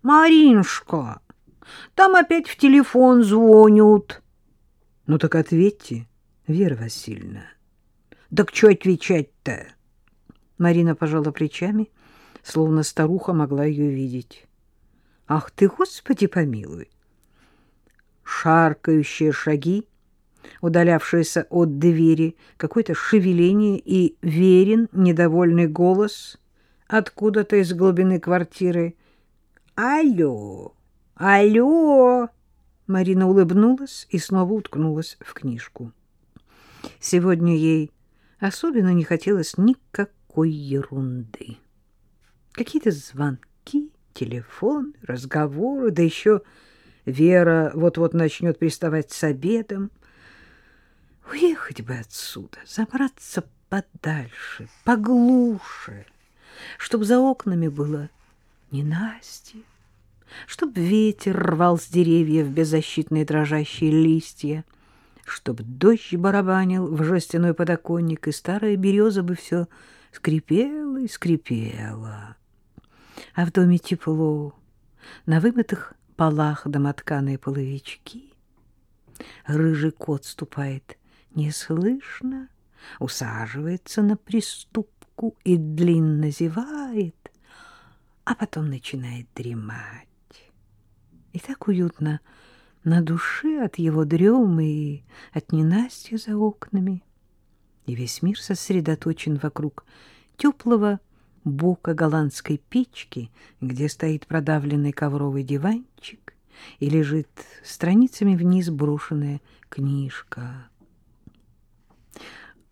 — Маринушка, там опять в телефон звонят. — Ну так ответьте, Вера Васильевна. — Так что отвечать-то? Марина пожала плечами, словно старуха могла ее видеть. — Ах ты, Господи, помилуй! Шаркающие шаги удалявшаяся от двери, какое-то шевеление и верен недовольный голос откуда-то из глубины квартиры. «Алло! Алло!» Марина улыбнулась и снова уткнулась в книжку. Сегодня ей особенно не хотелось никакой ерунды. Какие-то звонки, телефон, разговоры, да еще Вера вот-вот начнет приставать с обедом. Уехать бы отсюда, забраться подальше, поглуше, чтобы за окнами было ненастье, чтобы ветер рвал с деревьев беззащитные дрожащие листья, чтобы дождь барабанил в жестяной подоконник, и старая береза бы все скрипела и скрипела. А в доме тепло, на вымытых полах домотканые половички. Рыжий кот ступает неслышно, усаживается на приступку и длинно зевает, а потом начинает дремать. И так уютно на душе от его дремы и от ненастья за окнами. И весь мир сосредоточен вокруг теплого бока голландской печки, где стоит продавленный ковровый диванчик и лежит страницами вниз брошенная книжка.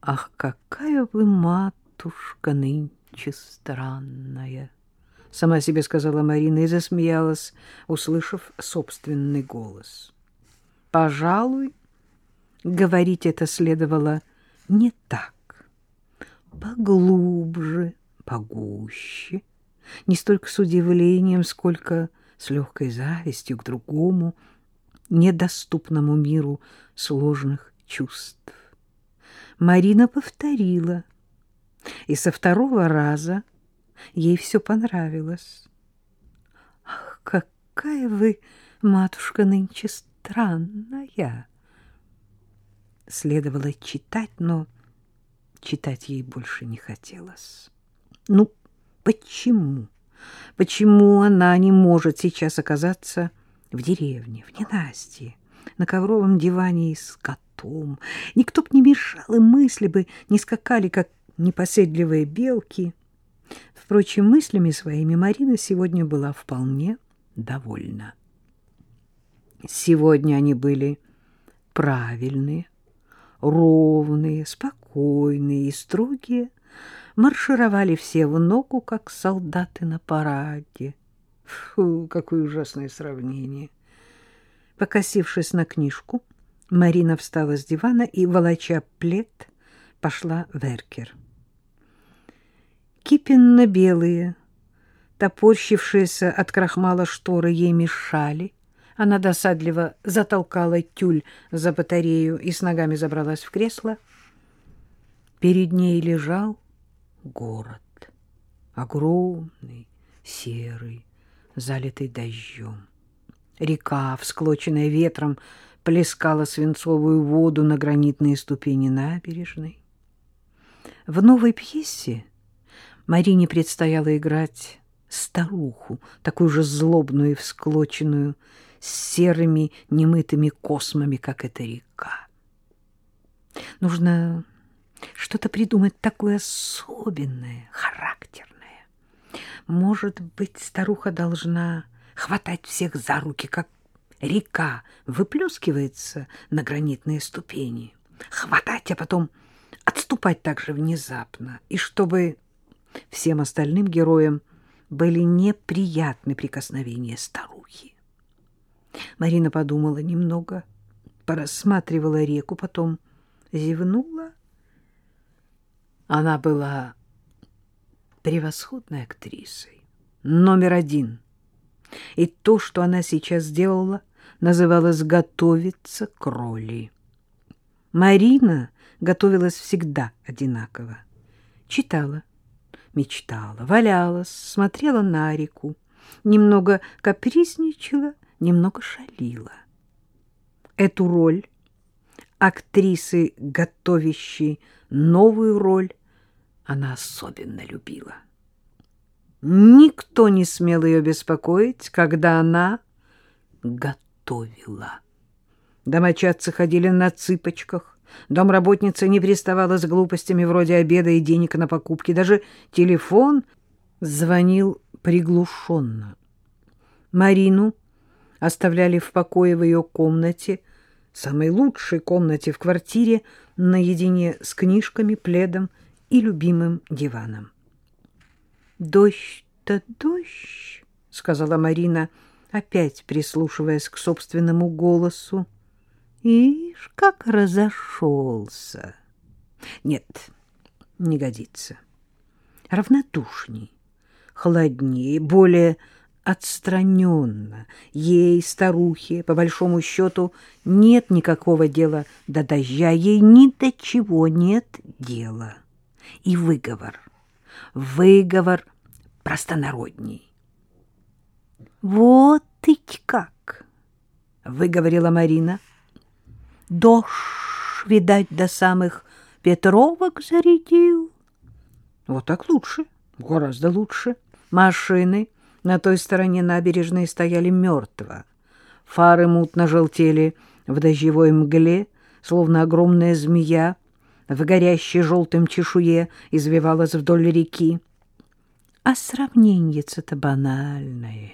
Ах, какая вы, матушка, нынче странная! Сама себе сказала Марина и засмеялась, услышав собственный голос. Пожалуй, говорить это следовало не так. Поглубже, погуще, не столько с удивлением, сколько с легкой завистью к другому, недоступному миру сложных чувств. Марина повторила, и со второго раза ей все понравилось. «Ах, какая вы, матушка, нынче странная!» Следовало читать, но читать ей больше не хотелось. Ну, почему? Почему она не может сейчас оказаться в деревне, в ненастье, на ковровом диване из котов? потом. Никто б не мешал, и мысли бы не скакали, как непоседливые белки. Впрочем, мыслями своими Марина сегодня была вполне довольна. Сегодня они были правильные, ровные, спокойные и строгие, маршировали все в ногу, как солдаты на параде. Фу, какое ужасное сравнение! Покосившись на книжку, Марина встала с дивана и, волоча плед, пошла в эркер. Кипенно-белые, топорщившиеся от крахмала шторы ей мешали. Она досадливо затолкала тюль за батарею и с ногами забралась в кресло. Перед ней лежал город, огромный, серый, залитый дождем. Река, всклоченная ветром, плескала свинцовую воду на гранитные ступени набережной. В новой пьесе Марине предстояло играть старуху, такую же злобную и всклоченную, с серыми немытыми космами, как эта река. Нужно что-то придумать такое особенное, характерное. Может быть, старуха должна хватать всех за руки, как река выплескивается на гранитные ступени, хватать, а потом отступать так же внезапно, и чтобы всем остальным героям были неприятны прикосновения старухи. Марина подумала немного, порассматривала реку, потом зевнула. Она была превосходной актрисой, номер один. И то, что она сейчас сделала, называлась «Готовиться к роли». Марина готовилась всегда одинаково. Читала, мечтала, валялась, смотрела на реку, немного капризничала, немного шалила. Эту роль актрисы, готовящей новую роль, она особенно любила. Никто не смел ее беспокоить, когда она готовила. Домочадцы ходили на цыпочках, домработница не приставала с глупостями вроде обеда и денег на покупки, даже телефон звонил приглушенно. Марину оставляли в покое в ее комнате, самой лучшей комнате в квартире, наедине с книжками, пледом и любимым диваном. «Дождь-то дождь», — сказала Марина, опять прислушиваясь к собственному голосу. «Ишь, как разошелся!» «Нет, не годится. Равнодушней, холоднее, более отстраненно. Ей, старухе, по большому счету, нет никакого дела до дождя, ей ни до чего нет дела. И выговор, выговор простонародний. — Вот ты как! — выговорила Марина. — Дождь, видать, до самых Петровок зарядил. — Вот так лучше, гораздо лучше. Машины на той стороне набережной стояли мертво. Фары мутно желтели в дождевой мгле, словно огромная змея в горящей желтым чешуе извивалась вдоль реки. А сравнение-то банальное.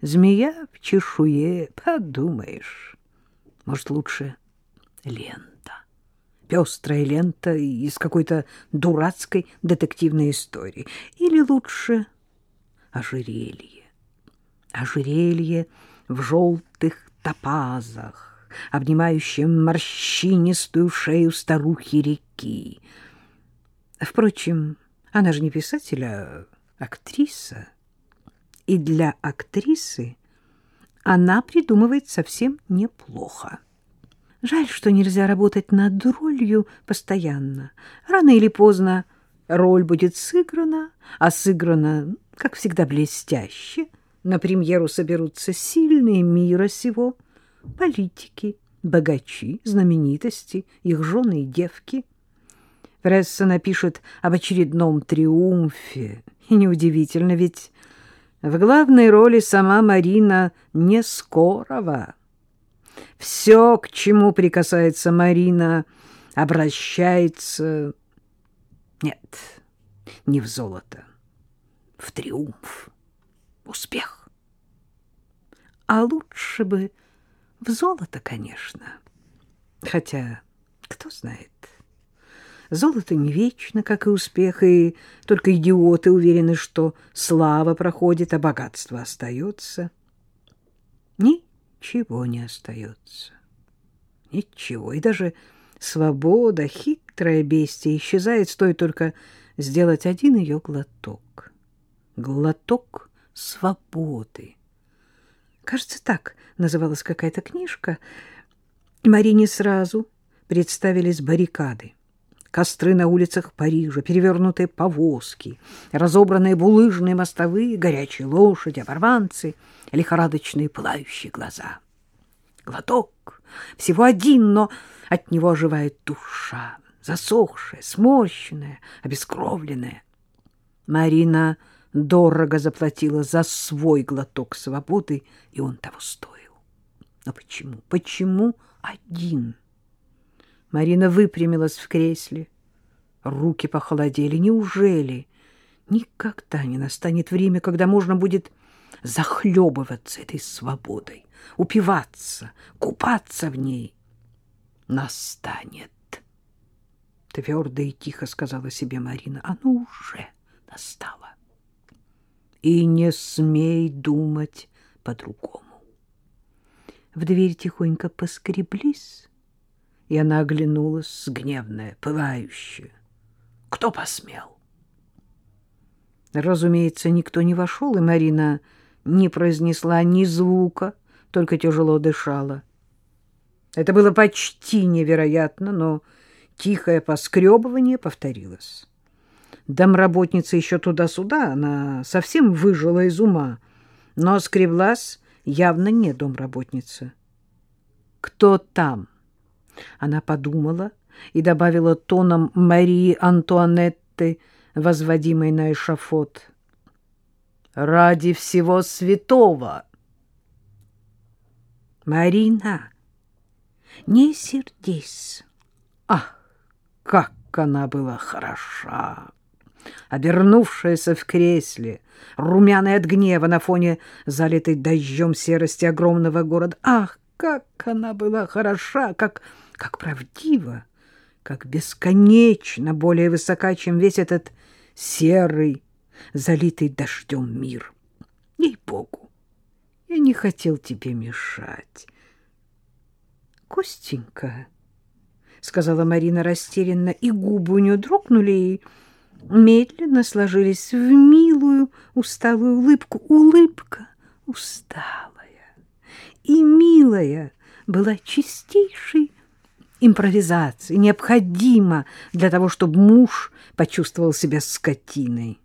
Змея в чешуе, подумаешь. Может, лучше лента. Пестрая лента из какой-то дурацкой детективной истории. Или лучше ожерелье. Ожерелье в желтых топазах, обнимающее морщинистую шею старухи реки. Впрочем, она же не писатель, а актриса. И для актрисы она придумывает совсем неплохо. Жаль, что нельзя работать над ролью постоянно. Рано или поздно роль будет сыграна, а сыграна как всегда, блестяще. На премьеру соберутся сильные мира сего, политики, богачи, знаменитости, их жены и девки. Пресса напишет об очередном триумфе. И неудивительно, ведь в главной роли сама Марина Нескорова. Все, к чему прикасается Марина, обращается... Нет, не в золото в триумф, успех. А лучше бы в золото, конечно. Хотя, кто знает, золото не вечно, как и успех, и только идиоты уверены, что слава проходит, а богатство остается. Ничего не остается. Ничего. И даже свобода, хитрое бестие, исчезает, стоит только сделать один ее глоток глоток свободы. Кажется, так называлась какая-то книжка. Марине сразу представились баррикады. Костры на улицах Парижа, перевернутые повозки, разобранные булыжные мостовые, горячие лошади, оборванцы, лихорадочные пылающие глаза. Глоток, всего один, но от него оживает душа, засохшая, сморщенная, обескровленная. Марина дорого заплатила за свой глоток свободы, и он того стоил. Но почему? Почему один? Марина выпрямилась в кресле. Руки похолодели. Неужели никогда не настанет время, когда можно будет захлебываться этой свободой, упиваться, купаться в ней? Настанет. Твердо и тихо сказала себе Марина. Оно уже настало и не смей думать по-другому. В дверь тихонько поскреблись, и она оглянулась, гневная, пылающая. Кто посмел? Разумеется, никто не вошел, и Марина не произнесла ни звука, только тяжело дышала. Это было почти невероятно, но тихое поскребывание повторилось домработница еще туда-сюда, она совсем выжила из ума. но Скреблас явно не домработница. «Кто там?» Она подумала и добавила тоном Марии Антуанетты, возводимой на эшафот. «Ради всего святого!» «Марина, не сердись!» «Ах, как она была хороша!» обернувшаяся в кресле, румяная от гнева на фоне залитой дождем серости огромного города. Ах, как она была хороша, как, как правдива, как бесконечно более высока, чем весь этот серый, залитый дождем мир. Ей-богу, я не хотел тебе мешать. Костенька, — сказала Марина растерянно, и губы у нее дрогнули, и медленно сложились в милую усталую улыбку. Улыбка усталая и милая была чистейшей импровизацией, необходима для того, чтобы муж почувствовал себя скотиной.